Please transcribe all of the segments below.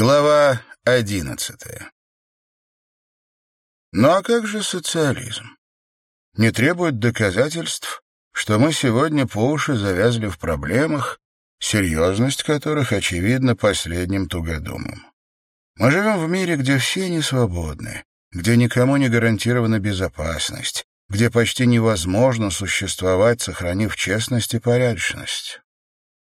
Глава одиннадцатая. Ну а как же социализм? Не требует доказательств, что мы сегодня по уши завязли в проблемах, серьезность которых очевидна последним тугодумом. Мы живем в мире, где все не свободны, где никому не гарантирована безопасность, где почти невозможно существовать, сохранив честность и порядочность.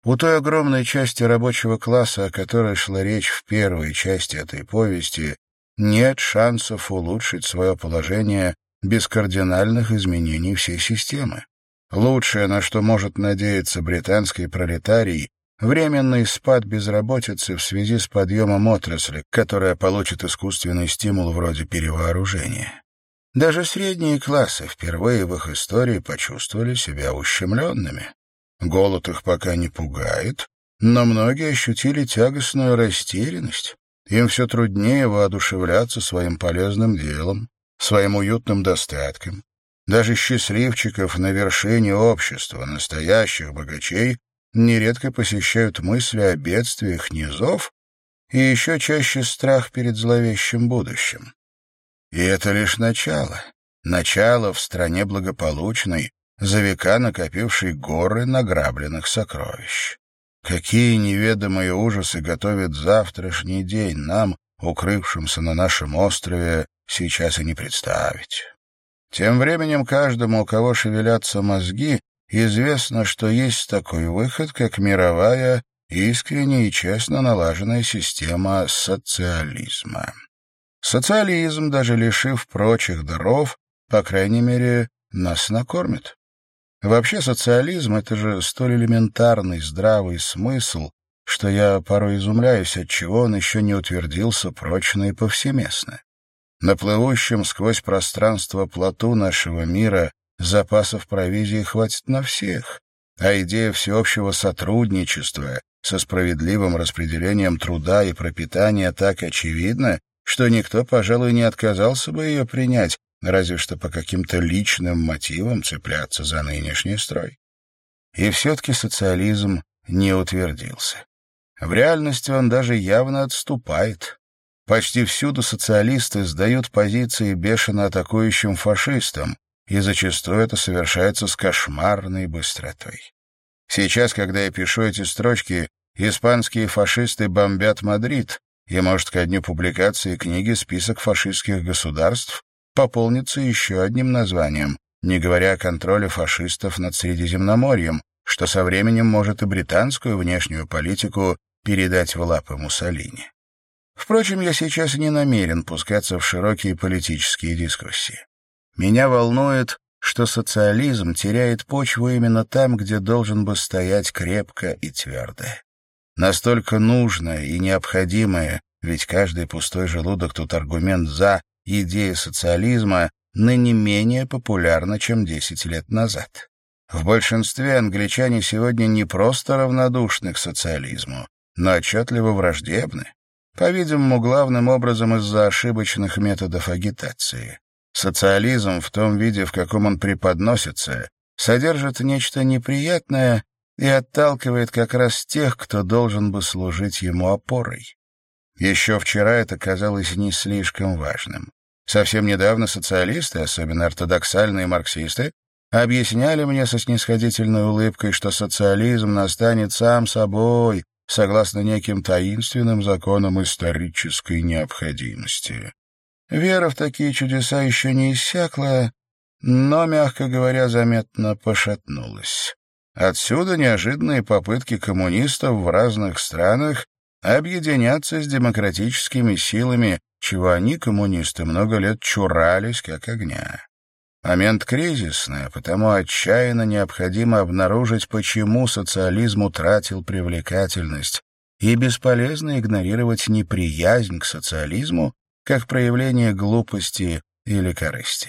У той огромной части рабочего класса, о которой шла речь в первой части этой повести, нет шансов улучшить свое положение без кардинальных изменений всей системы. Лучшее, на что может надеяться британский пролетарий, временный спад безработицы в связи с подъемом отрасли, которая получит искусственный стимул вроде перевооружения. Даже средние классы впервые в их истории почувствовали себя ущемленными. Голод их пока не пугает, но многие ощутили тягостную растерянность. Им все труднее воодушевляться своим полезным делом, своим уютным достатком. Даже счастливчиков на вершине общества, настоящих богачей, нередко посещают мысли о бедствиях низов и еще чаще страх перед зловещим будущим. И это лишь начало. Начало в стране благополучной, за века накопивший горы награбленных сокровищ. Какие неведомые ужасы готовит завтрашний день нам, укрывшимся на нашем острове, сейчас и не представить. Тем временем каждому, у кого шевелятся мозги, известно, что есть такой выход, как мировая, искренне и честно налаженная система социализма. Социализм, даже лишив прочих даров, по крайней мере, нас накормит. Вообще социализм — это же столь элементарный здравый смысл, что я порой изумляюсь, отчего он еще не утвердился прочно и повсеместно. На плывущем сквозь пространство плоту нашего мира запасов провизии хватит на всех, а идея всеобщего сотрудничества со справедливым распределением труда и пропитания так очевидна, что никто, пожалуй, не отказался бы ее принять, разве что по каким-то личным мотивам цепляться за нынешний строй. И все-таки социализм не утвердился. В реальности он даже явно отступает. Почти всюду социалисты сдают позиции бешено атакующим фашистам, и зачастую это совершается с кошмарной быстротой. Сейчас, когда я пишу эти строчки, испанские фашисты бомбят Мадрид, и, может, ко дню публикации книги список фашистских государств пополнится еще одним названием, не говоря о контроле фашистов над Средиземноморьем, что со временем может и британскую внешнюю политику передать в лапы Муссолини. Впрочем, я сейчас не намерен пускаться в широкие политические дискуссии. Меня волнует, что социализм теряет почву именно там, где должен бы стоять крепко и твердо. Настолько нужное и необходимое, ведь каждый пустой желудок тут аргумент «за», идея социализма ныне менее популярна, чем 10 лет назад. В большинстве англичане сегодня не просто равнодушны к социализму, но отчетливо враждебны, по-видимому, главным образом из-за ошибочных методов агитации. Социализм в том виде, в каком он преподносится, содержит нечто неприятное и отталкивает как раз тех, кто должен бы служить ему опорой. Еще вчера это казалось не слишком важным. Совсем недавно социалисты, особенно ортодоксальные марксисты, объясняли мне со снисходительной улыбкой, что социализм настанет сам собой, согласно неким таинственным законам исторической необходимости. Вера в такие чудеса еще не иссякла, но, мягко говоря, заметно пошатнулась. Отсюда неожиданные попытки коммунистов в разных странах объединяться с демократическими силами, чего они, коммунисты, много лет чурались, как огня. Момент кризисный, потому отчаянно необходимо обнаружить, почему социализм утратил привлекательность, и бесполезно игнорировать неприязнь к социализму как проявление глупости или корысти.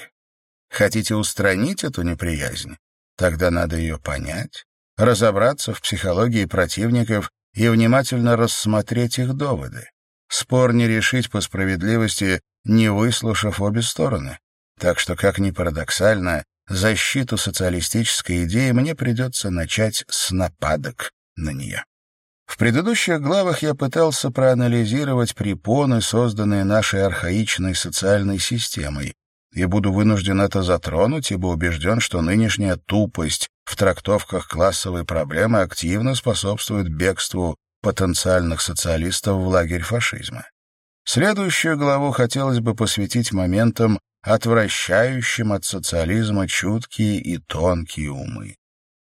Хотите устранить эту неприязнь? Тогда надо ее понять, разобраться в психологии противников и внимательно рассмотреть их доводы. Спор не решить по справедливости, не выслушав обе стороны. Так что, как ни парадоксально, защиту социалистической идеи мне придется начать с нападок на нее. В предыдущих главах я пытался проанализировать препоны, созданные нашей архаичной социальной системой, и буду вынужден это затронуть, ибо убежден, что нынешняя тупость в трактовках классовой проблемы активно способствует бегству потенциальных социалистов в лагерь фашизма. Следующую главу хотелось бы посвятить моментам, отвращающим от социализма чуткие и тонкие умы.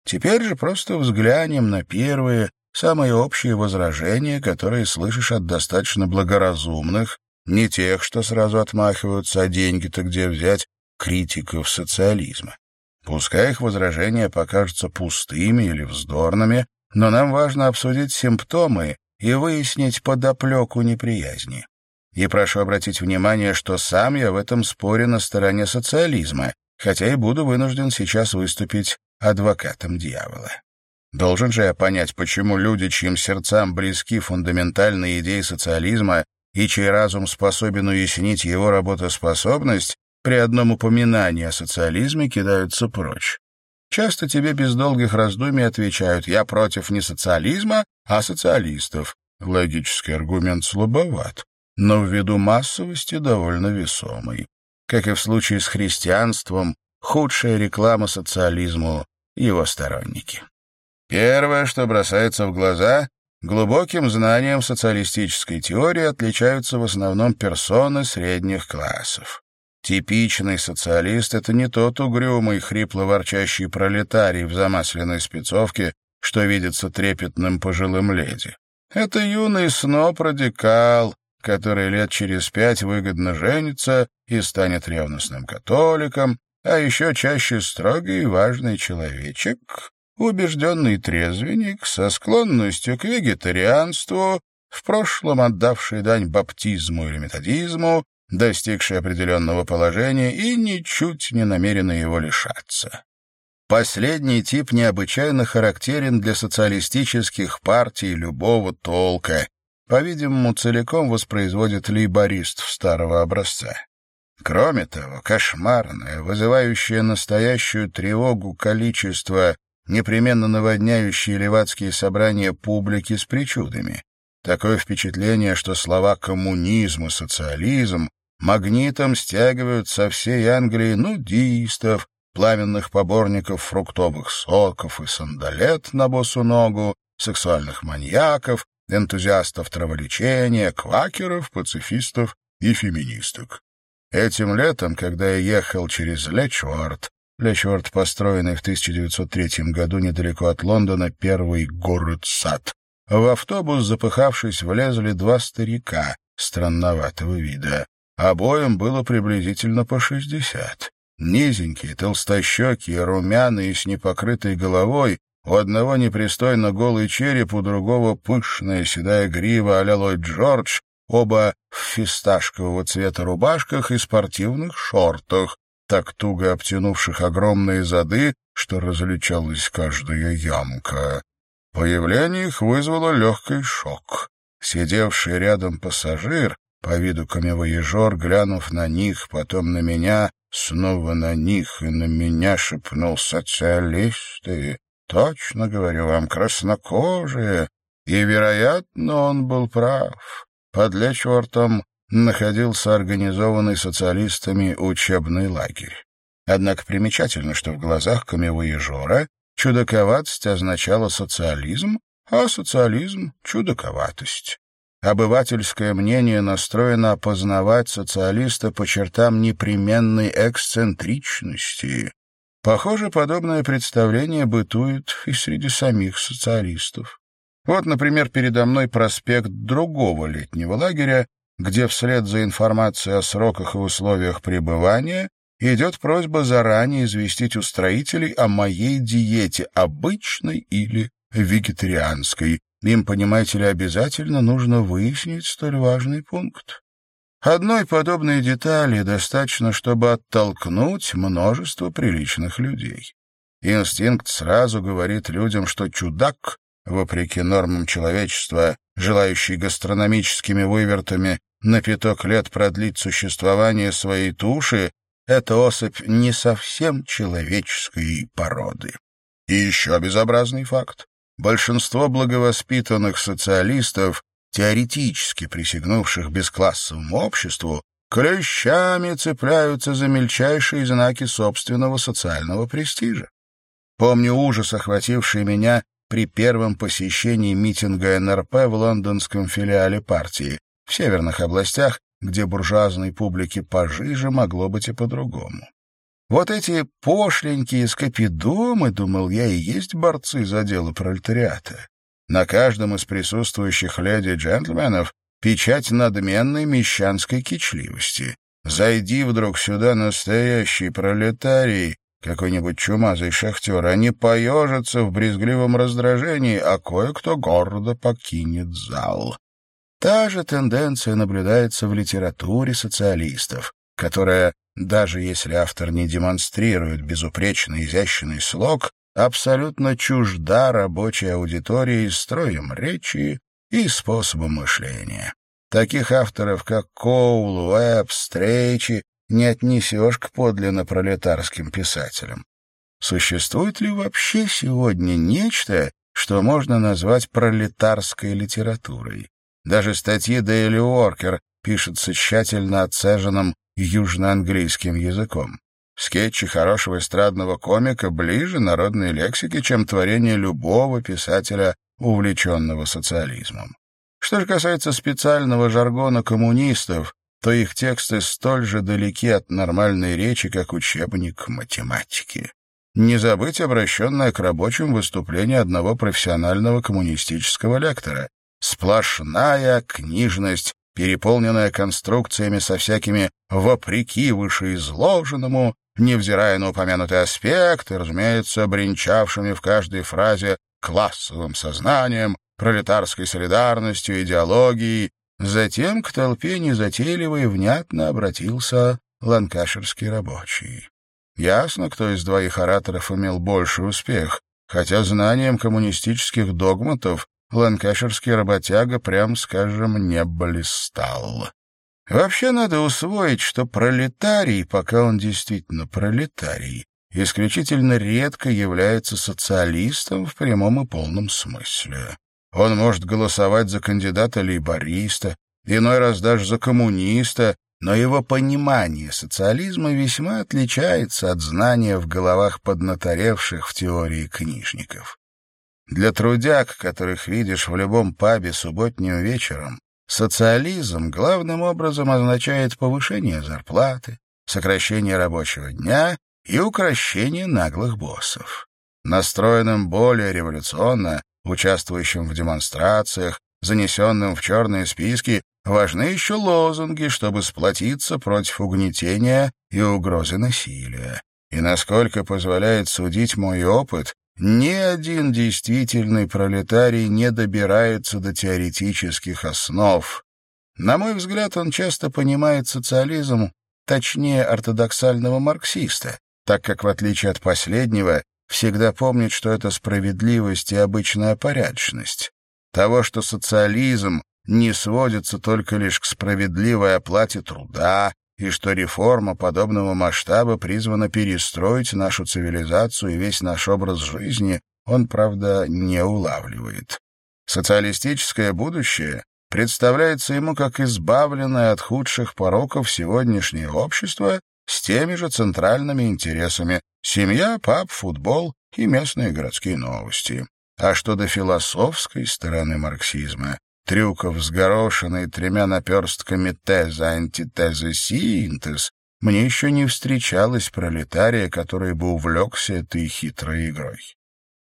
Теперь же просто взглянем на первые, самые общие возражения, которые слышишь от достаточно благоразумных, не тех, что сразу отмахиваются, а деньги-то где взять, критиков социализма. Пускай их возражения покажутся пустыми или вздорными, но нам важно обсудить симптомы и выяснить подоплеку неприязни. И прошу обратить внимание, что сам я в этом споре на стороне социализма, хотя и буду вынужден сейчас выступить адвокатом дьявола. Должен же я понять, почему люди, чьим сердцам близки фундаментальные идеи социализма и чей разум способен уяснить его работоспособность, при одном упоминании о социализме кидаются прочь. Часто тебе без долгих раздумий отвечают «я против не социализма, а социалистов». Логический аргумент слабоват, но ввиду массовости довольно весомый. Как и в случае с христианством, худшая реклама социализму — его сторонники. Первое, что бросается в глаза — глубоким знанием социалистической теории отличаются в основном персоны средних классов. Типичный социалист — это не тот угрюмый, хрипло-ворчащий пролетарий в замасленной спецовке, что видится трепетным пожилым леди. Это юный сноп-радикал, который лет через пять выгодно женится и станет ревностным католиком, а еще чаще строгий и важный человечек, убежденный трезвенник со склонностью к вегетарианству, в прошлом отдавший дань баптизму или методизму, достигший определенного положения и ничуть не намерены его лишаться. Последний тип необычайно характерен для социалистических партий любого толка, по-видимому, целиком воспроизводит лейборист старого образца. Кроме того, кошмарное, вызывающее настоящую тревогу количество, непременно наводняющие левацкие собрания публики с причудами. Такое впечатление, что слова «коммунизм» и «социализм» магнитом стягивают со всей Англии нудистов, пламенных поборников фруктовых соков и сандалет на босу ногу, сексуальных маньяков, энтузиастов траволечения, квакеров, пацифистов и феминисток. Этим летом, когда я ехал через Лечуарт, Лечуарт, построенный в 1903 году недалеко от Лондона, первый город-сад, в автобус, запыхавшись, влезли два старика странноватого вида. Обоим было приблизительно по шестьдесят. Низенькие, толстощекие, румяные с непокрытой головой, у одного непристойно голый череп, у другого пышная седая грива а-ля Ллойд Джордж, оба в фисташкового цвета рубашках и спортивных шортах, так туго обтянувших огромные зады, что различалась каждая ямка. Появление их вызвало легкий шок. Сидевший рядом пассажир, по виду камевоежор, глянув на них, потом на меня, снова на них и на меня шепнул «Социалисты!» Точно говорю вам, краснокожие. И, вероятно, он был прав. Под Лечвортом находился организованный социалистами учебный лагерь. Однако примечательно, что в глазах камевоежора чудаковатость означала социализм, а социализм — чудаковатость. Обывательское мнение настроено опознавать социалиста по чертам непременной эксцентричности. Похоже, подобное представление бытует и среди самих социалистов. Вот, например, передо мной проспект другого летнего лагеря, где вслед за информацией о сроках и условиях пребывания идет просьба заранее известить устроителей о моей диете, обычной или вегетарианской, им, понимаете ли, обязательно нужно выяснить столь важный пункт. Одной подобной детали достаточно, чтобы оттолкнуть множество приличных людей. Инстинкт сразу говорит людям, что чудак, вопреки нормам человечества, желающий гастрономическими вывертами на пяток лет продлить существование своей туши, это особь не совсем человеческой породы. И еще безобразный факт. Большинство благовоспитанных социалистов, теоретически присягнувших бесклассовому обществу, клещами цепляются за мельчайшие знаки собственного социального престижа. Помню ужас, охвативший меня при первом посещении митинга НРП в лондонском филиале партии. В северных областях, где буржуазной публике пожиже, могло быть и по-другому. Вот эти пошленькие скопидомы, думал я, и есть борцы за дело пролетариата. На каждом из присутствующих леди джентльменов печать надменной мещанской кичливости. Зайди вдруг сюда настоящий пролетарий, какой-нибудь чумазый шахтер, они поежатся в брезгливом раздражении, а кое-кто гордо покинет зал. Та же тенденция наблюдается в литературе социалистов, которая, даже если автор не демонстрирует безупречно изящный слог, абсолютно чужда рабочей аудитории строем речи и способом мышления. Таких авторов, как Коул, Уэбб, Стрейчи, не отнесешь к подлинно пролетарским писателям. Существует ли вообще сегодня нечто, что можно назвать пролетарской литературой? Даже статьи Daily Worker пишутся тщательно отцеженным южноанглийским языком. Скетчи хорошего эстрадного комика ближе народной лексике, чем творение любого писателя, увлеченного социализмом. Что же касается специального жаргона коммунистов, то их тексты столь же далеки от нормальной речи, как учебник математики. Не забыть обращенное к рабочим выступление одного профессионального коммунистического лектора. Сплошная книжность, переполненная конструкциями со всякими «вопреки вышеизложенному», невзирая на упомянутый аспект и, разумеется, бренчавшими в каждой фразе классовым сознанием, пролетарской солидарностью, идеологией, Затем к толпе незатейливо и внятно обратился ланкаширский рабочий. Ясно, кто из двоих ораторов имел больший успех, хотя знанием коммунистических догматов ланкаширский работяга, прям скажем, не блистал. Вообще надо усвоить, что пролетарий, пока он действительно пролетарий, исключительно редко является социалистом в прямом и полном смысле. Он может голосовать за кандидата лейбориста, иной раз даже за коммуниста, но его понимание социализма весьма отличается от знания в головах поднаторевших в теории книжников. Для трудяг, которых видишь в любом пабе субботним вечером, социализм главным образом означает повышение зарплаты, сокращение рабочего дня и укрощение наглых боссов. Настроенным более революционно, участвующим в демонстрациях, занесенным в черные списки, важны еще лозунги, чтобы сплотиться против угнетения и угрозы насилия. И насколько позволяет судить мой опыт, ни один действительный пролетарий не добирается до теоретических основ. На мой взгляд, он часто понимает социализм точнее ортодоксального марксиста, так как, в отличие от последнего, всегда помнить, что это справедливость и обычная порядочность. Того, что социализм не сводится только лишь к справедливой оплате труда, и что реформа подобного масштаба призвана перестроить нашу цивилизацию и весь наш образ жизни, он, правда, не улавливает. Социалистическое будущее представляется ему как избавленное от худших пороков сегодняшнее общество с теми же центральными интересами — семья, пап, футбол и местные городские новости. А что до философской стороны марксизма, трюков с горошиной тремя наперстками теза, антитеза, синтез, мне еще не встречалось пролетария, который бы увлекся этой хитрой игрой.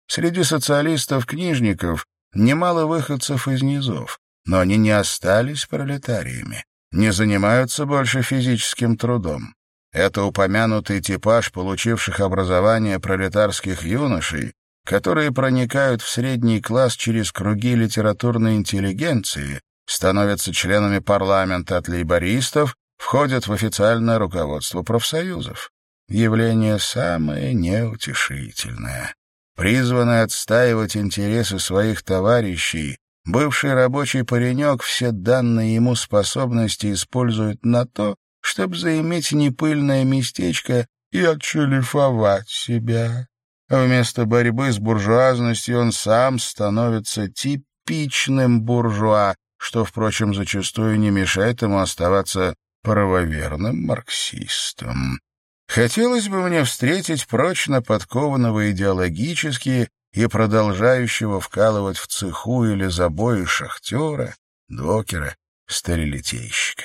Среди социалистов-книжников немало выходцев из низов, но они не остались пролетариями, не занимаются больше физическим трудом. Это упомянутый типаж получивших образование пролетарских юношей, которые проникают в средний класс через круги литературной интеллигенции, становятся членами парламента от лейбористов, входят в официальное руководство профсоюзов. Явление самое неутешительное. Призванный отстаивать интересы своих товарищей, бывший рабочий паренек все данные ему способности использует на то, чтобы заиметь непыльное местечко и отшелифовать себя. Вместо борьбы с буржуазностью он сам становится типичным буржуа, что, впрочем, зачастую не мешает ему оставаться правоверным марксистом. Хотелось бы мне встретить прочно подкованного идеологически и продолжающего вкалывать в цеху или забое шахтера, докера, стерилитейщика.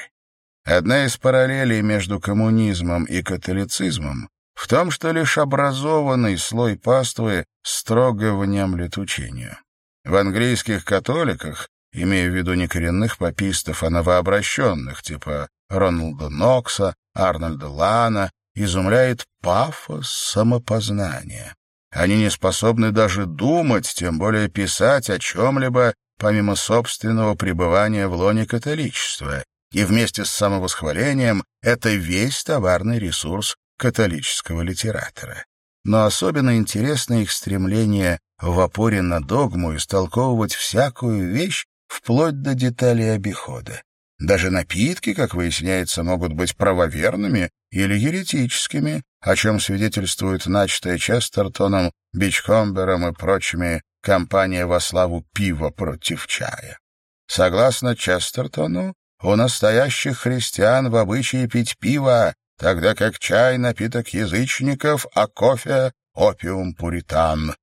Одна из параллелей между коммунизмом и католицизмом в том, что лишь образованный слой паствы строго внемлет учению. В английских католиках, имея в виду не коренных попистов, а новообращенных, типа Роналда Нокса, Арнольда Лана, изумляет пафос самопознания. Они не способны даже думать, тем более писать о чем-либо, помимо собственного пребывания в лоне католичества, и вместе с самовосхвалением это весь товарный ресурс католического литератора. Но особенно интересно их стремление в опоре на догму истолковывать всякую вещь вплоть до деталей обихода. Даже напитки, как выясняется, могут быть правоверными или еретическими, о чем свидетельствует начатая Честертоном, Бичхомбером и прочими кампания во славу пива против чая. Согласно Честертону, у настоящих христиан в обычае пить пиво, тогда как чай — напиток язычников, а кофе — опиум пуритан.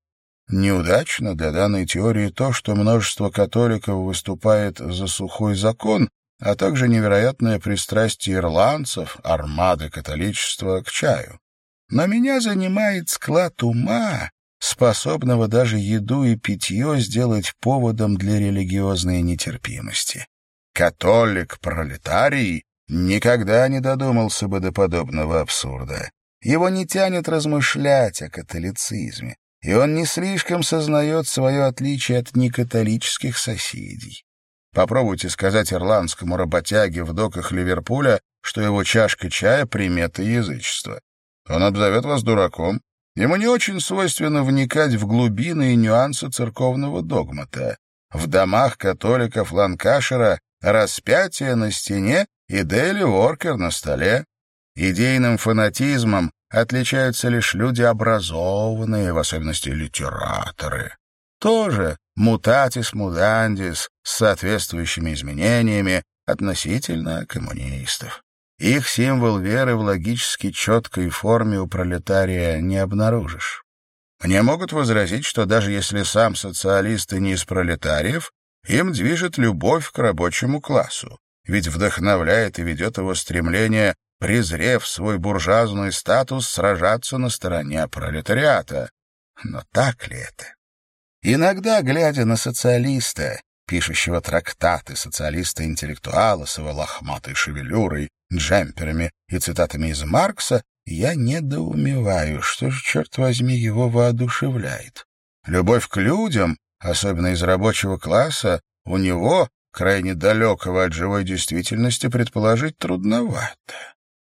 Неудачно для данной теории то, что множество католиков выступает за сухой закон, а также невероятное пристрастие ирландцев, армады католичества, к чаю. Но меня занимает склад ума, способного даже еду и питье сделать поводом для религиозной нетерпимости. Католик-пролетарий никогда не додумался бы до подобного абсурда. Его не тянет размышлять о католицизме, и он не слишком сознает свое отличие от некатолических соседей. Попробуйте сказать ирландскому работяге в доках Ливерпуля, что его чашка чая — примета язычества. Он обзовет вас дураком. Ему не очень свойственно вникать в глубины и нюансы церковного догмата. В домах католиков Ланкашера распятие на стене и Дели Воркер на столе. Идейным фанатизмом отличаются лишь люди образованные, в особенности литераторы. Тоже мутатис мудандис с соответствующими изменениями относительно коммунистов. Их символ веры в логически четкой форме у пролетария не обнаружишь. Мне могут возразить, что даже если сам социалист и не из пролетариев, им движет любовь к рабочему классу, ведь вдохновляет и ведет его стремление, презрев свой буржуазный статус, сражаться на стороне пролетариата. Но так ли это? Иногда, глядя на социалиста, пишущего трактаты социалиста-интеллектуала с его лохматой шевелюрой, джемперами и цитатами из Маркса, я недоумеваю, что же, черт возьми, его воодушевляет. Любовь к людям, особенно из рабочего класса, у него, крайне далекого от живой действительности, предположить трудновато.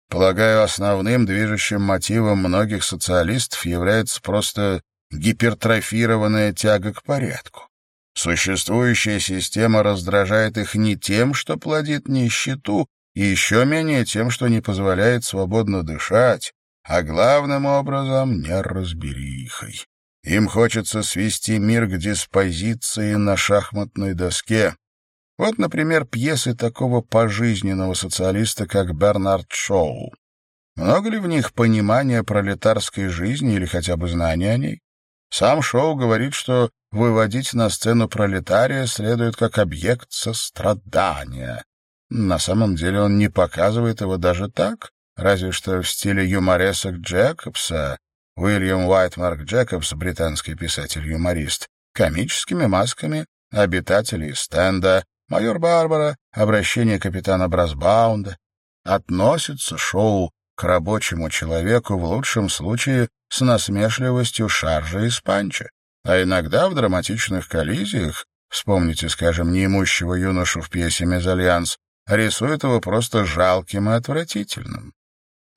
Полагаю, основным движущим мотивом многих социалистов является просто гипертрофированная тяга к порядку. Существующая система раздражает их не тем, что плодит нищету, и еще менее тем, что не позволяет свободно дышать, а главным образом неразберихой. Им хочется свести мир к диспозиции на шахматной доске. Вот, например, пьесы такого пожизненного социалиста, как Бернард Шоу. Много ли в них понимания пролетарской жизни или хотя бы знания о ней? Сам Шоу говорит, что выводить на сцену пролетария следует как объект сострадания. На самом деле он не показывает его даже так, разве что в стиле юморесок Джекобса, Уильям Уайтмарк Джекобс, британский писатель-юморист, комическими масками обитателей стенда, майор Барбара, обращение капитана Брасбаунда. Относится шоу к рабочему человеку в лучшем случае с насмешливостью шаржа из панча, а иногда в драматичных коллизиях, вспомните, скажем, неимущего юношу в пьесе «Мезальянс», рисует его просто жалким и отвратительным.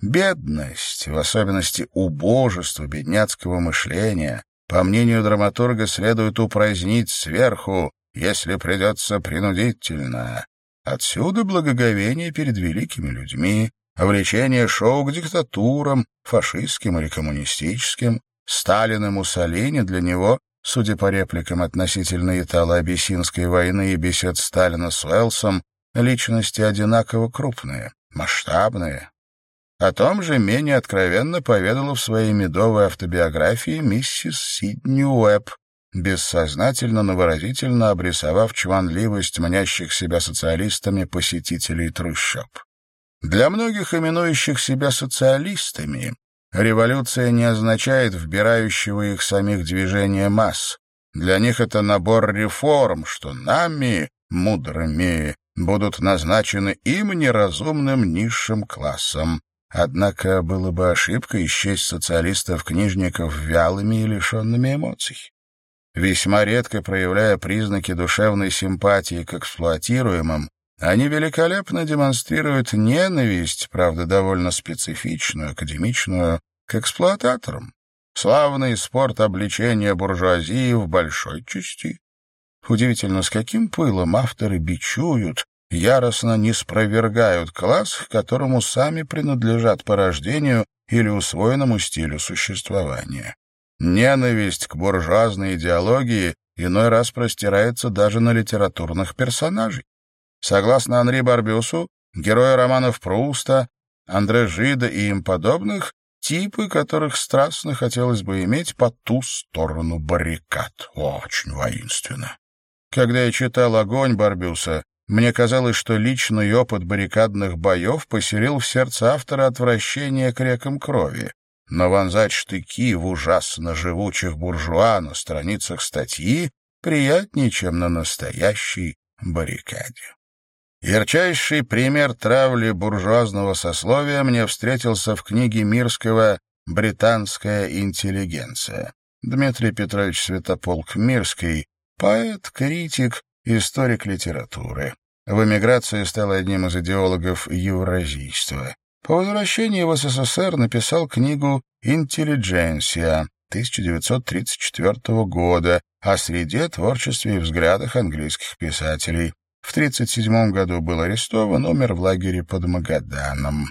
Бедность, в особенности убожество бедняцкого мышления, по мнению драматурга, следует упразднить сверху, если придется принудительно. Отсюда благоговение перед великими людьми, влечение шоу к диктатурам, фашистским или коммунистическим, Сталин и Муссолини для него, судя по репликам относительно Итало-Абиссинской войны и бесед Сталина с Уэллсом, личности одинаково крупные, масштабные. О том же менее откровенно поведала в своей медовой автобиографии миссис Сидни Уэбб, бессознательно, но выразительно обрисовав чванливость мнящих себя социалистами посетителей трущоб. Для многих, именующих себя социалистами, революция не означает вбирающего их самих движения масс. Для них это набор реформ, что нами, мудрыми, будут назначены им неразумным низшим классом. Однако было бы ошибкой исчесть социалистов-книжников вялыми и лишенными эмоций. Весьма редко проявляя признаки душевной симпатии к эксплуатируемым, они великолепно демонстрируют ненависть, правда, довольно специфичную, академичную, к эксплуататорам. Славный спорт обличения буржуазии в большой части. Удивительно, с каким пылом авторы бичуют, яростно не спровергают класс, к которому сами принадлежат по рождению или усвоенному стилю существования. Ненависть к буржуазной идеологии иной раз простирается даже на литературных персонажей. Согласно Анри Барбюсу, герои романов Пруста, Андре Жида и им подобных — типы, которых страстно хотелось бы иметь по ту сторону баррикад. Очень воинственно. Когда я читал «Огонь» Барбюса, мне казалось, что личный опыт баррикадных боев поселил в сердце автора отвращение к рекам крови но вонзать штыки в ужасно живучих буржуа на страницах статьи приятнее, чем на настоящей баррикаде. Ярчайший пример травли буржуазного сословия мне встретился в книге Мирского «Британская интеллигенция». Дмитрий Петрович Святополк Мирский, поэт, критик, историк литературы. В эмиграции стал одним из идеологов евразийства. По возвращении в СССР написал книгу «Интеллидженсия» 1934 года о среде, творчестве и взглядах английских писателей. В 1937 году был арестован, умер в лагере под Магаданом.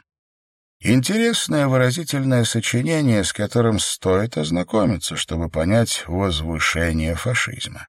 Интересное выразительное сочинение, с которым стоит ознакомиться, чтобы понять возвышение фашизма.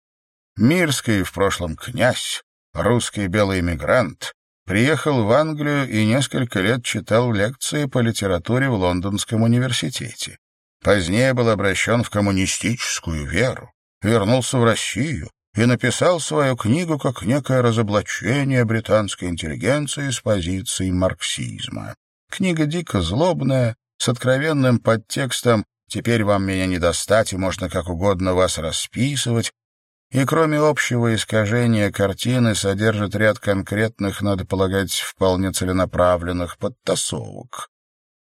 Мирский в прошлом князь, русский белый эмигрант, приехал в Англию и несколько лет читал лекции по литературе в Лондонском университете. Позднее был обращен в коммунистическую веру, вернулся в Россию и написал свою книгу как некое разоблачение британской интеллигенции с позиции марксизма. Книга дико злобная, с откровенным подтекстом «теперь вам меня не достать и можно как угодно вас расписывать», и кроме общего искажения картины содержит ряд конкретных, надо полагать, вполне целенаправленных подтасовок.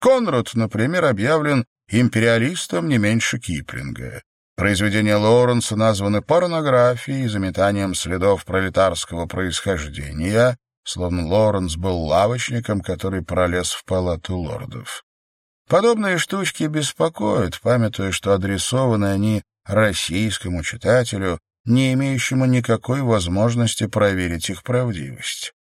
Конрад, например, объявлен империалистом не меньше Киплинга. Произведения Лоуренса названы порнографией, заметанием следов пролетарского происхождения, словно Лоуренс был лавочником, который пролез в палату лордов. Подобные штучки беспокоят, памятуя, что адресованы они российскому читателю, не имеющему никакой возможности проверить их правдивость.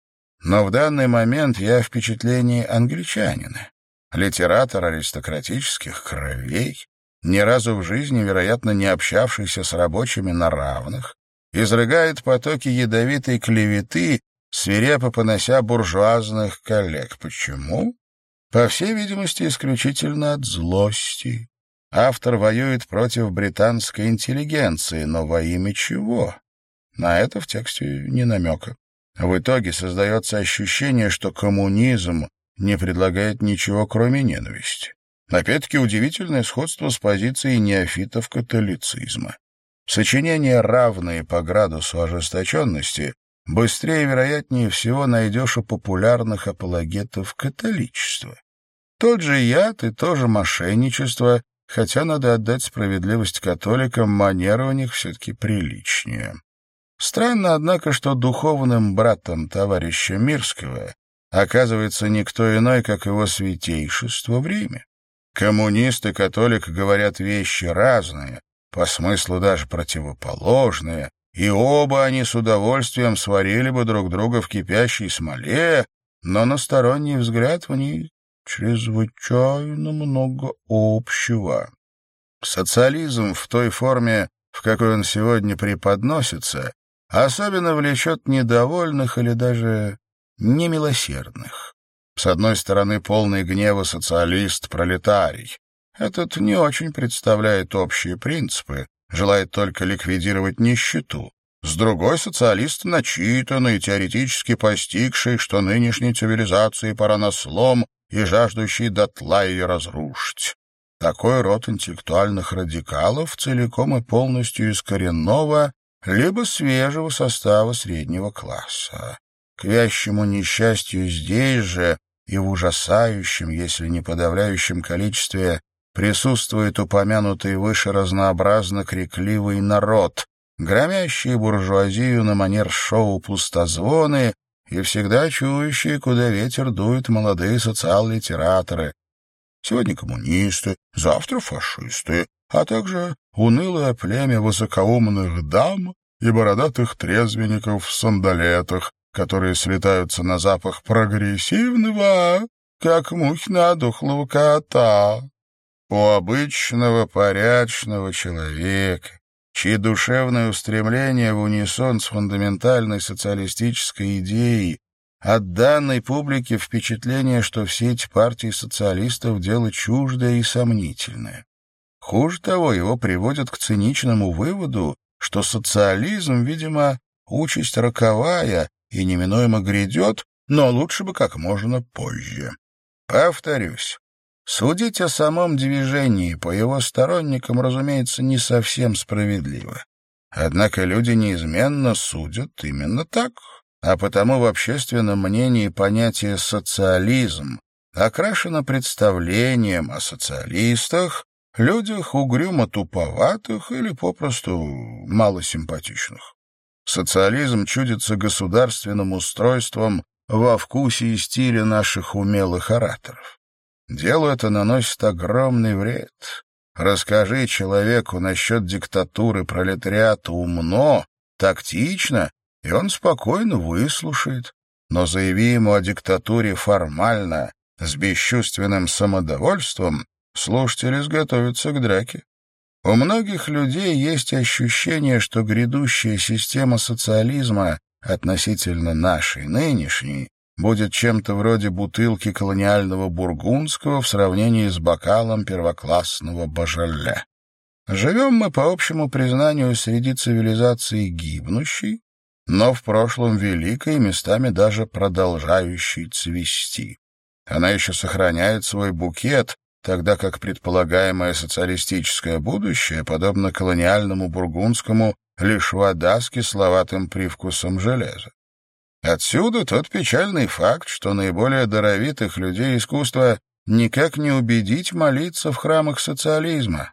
Но в данный момент я впечатлении англичанина, литератор аристократических кровей, ни разу в жизни, вероятно, не общавшийся с рабочими на равных, изрыгает потоки ядовитой клеветы, свирепо понося буржуазных коллег. Почему? По всей видимости, исключительно от злости. Автор воюет против британской интеллигенции, но во имя чего? На это в тексте не намека. В итоге создается ощущение, что коммунизм не предлагает ничего, кроме ненависти. Опять-таки удивительное сходство с позицией неофитов католицизма. Сочинения, равные по градусу ожесточенности, быстрее вероятнее всего найдешь у популярных апологетов католичества. Тот же яд и то же мошенничество хотя надо отдать справедливость католикам, манеры у них все-таки приличнее. Странно, однако, что духовным братом товарища Мирского оказывается никто иной, как его святейшество в Риме. Коммунист и католик говорят вещи разные, по смыслу даже противоположные, и оба они с удовольствием сварили бы друг друга в кипящей смоле, но на сторонний взгляд в них чрезвычайно много общего. Социализм в той форме, в какой он сегодня преподносится, особенно влечет недовольных или даже немилосердных. С одной стороны, полный гнева социалист-пролетарий. Этот не очень представляет общие принципы, желает только ликвидировать нищету. С другой социалист начитанный, теоретически постигший, что нынешней цивилизации пора на слом и жаждущий дотла ее разрушить. Такой род интеллектуальных радикалов целиком и полностью из коренного, либо свежего состава среднего класса. К вящему несчастью здесь же и в ужасающем, если не подавляющем количестве присутствует упомянутый выше разнообразно крикливый народ, громящие буржуазию на манер шоу «Пустозвоны» и всегда чующие, куда ветер дует молодые социал-литераторы. Сегодня коммунисты, завтра фашисты, а также унылое племя высокоумных дам и бородатых трезвенников в сандалетах, которые слетаются на запах прогрессивного, как мухи на духлого кота. У обычного порядочного человека, чьи душевные устремления в унисон с фундаментальной социалистической идеей, от данной публике впечатление, что все эти партии социалистов — дело чуждое и сомнительное. Хуже того, его приводят к циничному выводу, что социализм, видимо, участь роковая и неминуемо грядет, но лучше бы как можно позже. Повторюсь, судить о самом движении по его сторонникам, разумеется, не совсем справедливо. Однако люди неизменно судят именно так, а потому в общественном мнении понятие «социализм» окрашено представлением о социалистах людях угрюмо-туповатых или попросту малосимпатичных. Социализм чудится государственным устройством во вкусе и стиле наших умелых ораторов. Делу это наносит огромный вред. Расскажи человеку насчет диктатуры пролетариата умно, тактично, и он спокойно выслушает. Но заяви ему о диктатуре формально, с бесчувственным самодовольством, Слушатели изготовятся к драке. У многих людей есть ощущение, что грядущая система социализма относительно нашей нынешней будет чем-то вроде бутылки колониального бургундского в сравнении с бокалом первоклассного бажале. Живем мы, по общему признанию, среди цивилизации гибнущей, но в прошлом великой, местами даже продолжающей цвести. Она еще сохраняет свой букет, тогда как предполагаемое социалистическое будущее, подобно колониальному бургундскому, лишь вода с кисловатым привкусом железа. Отсюда тот печальный факт, что наиболее даровитых людей искусства никак не убедить молиться в храмах социализма.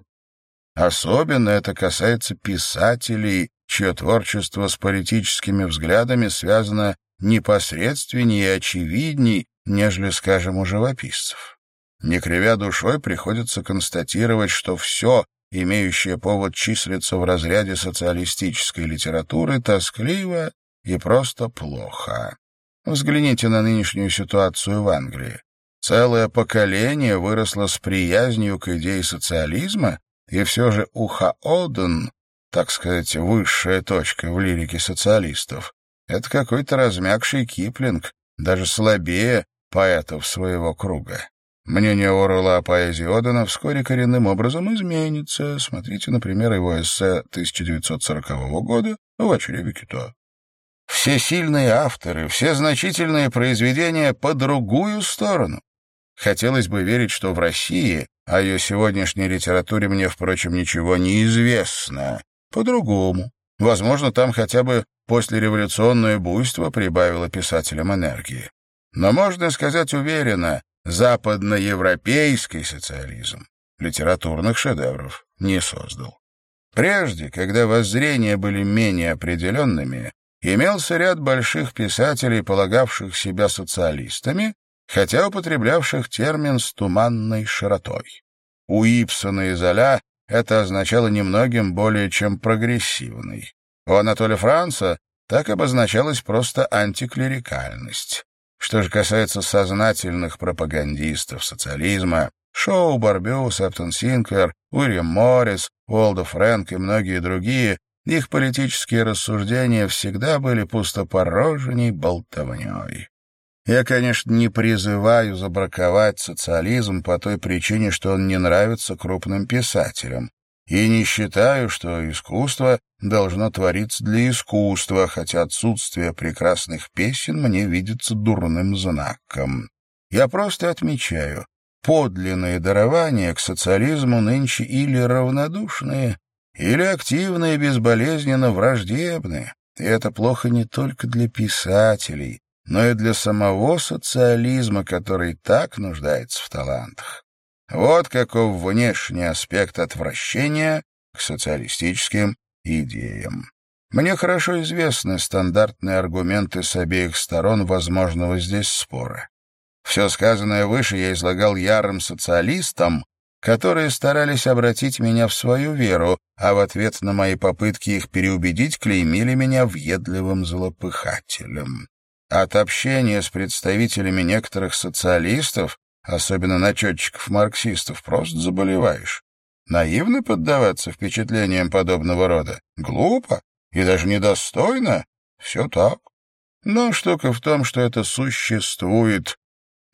Особенно это касается писателей, чье творчество с политическими взглядами связано непосредственнее и очевидней, нежели, скажем, у живописцев. Не кривя душой, приходится констатировать, что все, имеющее повод числиться в разряде социалистической литературы, тоскливо и просто плохо. Взгляните на нынешнюю ситуацию в Англии. Целое поколение выросло с приязнью к идее социализма, и все же Уха Оден, так сказать, высшая точка в лирике социалистов, это какой-то размягший Киплинг, даже слабее поэтов своего круга. Мнение Орвелла о поэзии Одена вскоре коренным образом изменится. Смотрите, например, его эссе 1940 года «В очеребе кита». Все сильные авторы, все значительные произведения по другую сторону. Хотелось бы верить, что в России, о ее сегодняшней литературе мне, впрочем, ничего не известно, по-другому. Возможно, там хотя бы послереволюционное буйство прибавило писателям энергии. Но можно сказать уверенно, западноевропейский социализм литературных шедевров не создал. Прежде, когда воззрения были менее определенными, имелся ряд больших писателей, полагавших себя социалистами, хотя употреблявших термин с туманной широтой. У Ипсона и Золя это означало немногим более чем прогрессивный. У Анатолия Франца так обозначалась просто антиклерикальность. Что же касается сознательных пропагандистов социализма, Шоу, Барбюс, Эптон Синклер, Уильям Моррис, Уолдо Фрэнк и многие другие, их политические рассуждения всегда были пустопорожней болтовней. Я, конечно, не призываю забраковать социализм по той причине, что он не нравится крупным писателям. И не считаю, что искусство должно твориться для искусства, хотя отсутствие прекрасных песен мне видится дурным знаком. Я просто отмечаю, подлинные дарования к социализму нынче или равнодушные, или активные безболезненно враждебные. И это плохо не только для писателей, но и для самого социализма, который так нуждается в талантах. Вот каков внешний аспект отвращения к социалистическим идеям. Мне хорошо известны стандартные аргументы с обеих сторон возможного здесь спора. Все сказанное выше я излагал ярым социалистам, которые старались обратить меня в свою веру, а в ответ на мои попытки их переубедить клеймили меня въедливым злопыхателем. От общения с представителями некоторых социалистов, особенно начетчиков-марксистов, просто заболеваешь. Наивно поддаваться впечатлениям подобного рода? Глупо и даже недостойно? Все так. Но штука в том, что это существует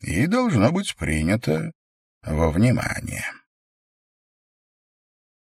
и должно быть принято во внимание.